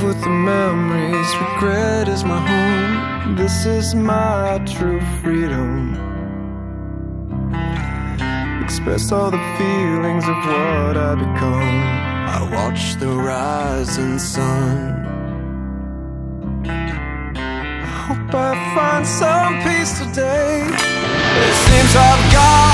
live with the memories. Regret is my home. This is my true freedom. Express all the feelings of what I become. I watch the rising sun. I hope I find some peace today. It seems I've got.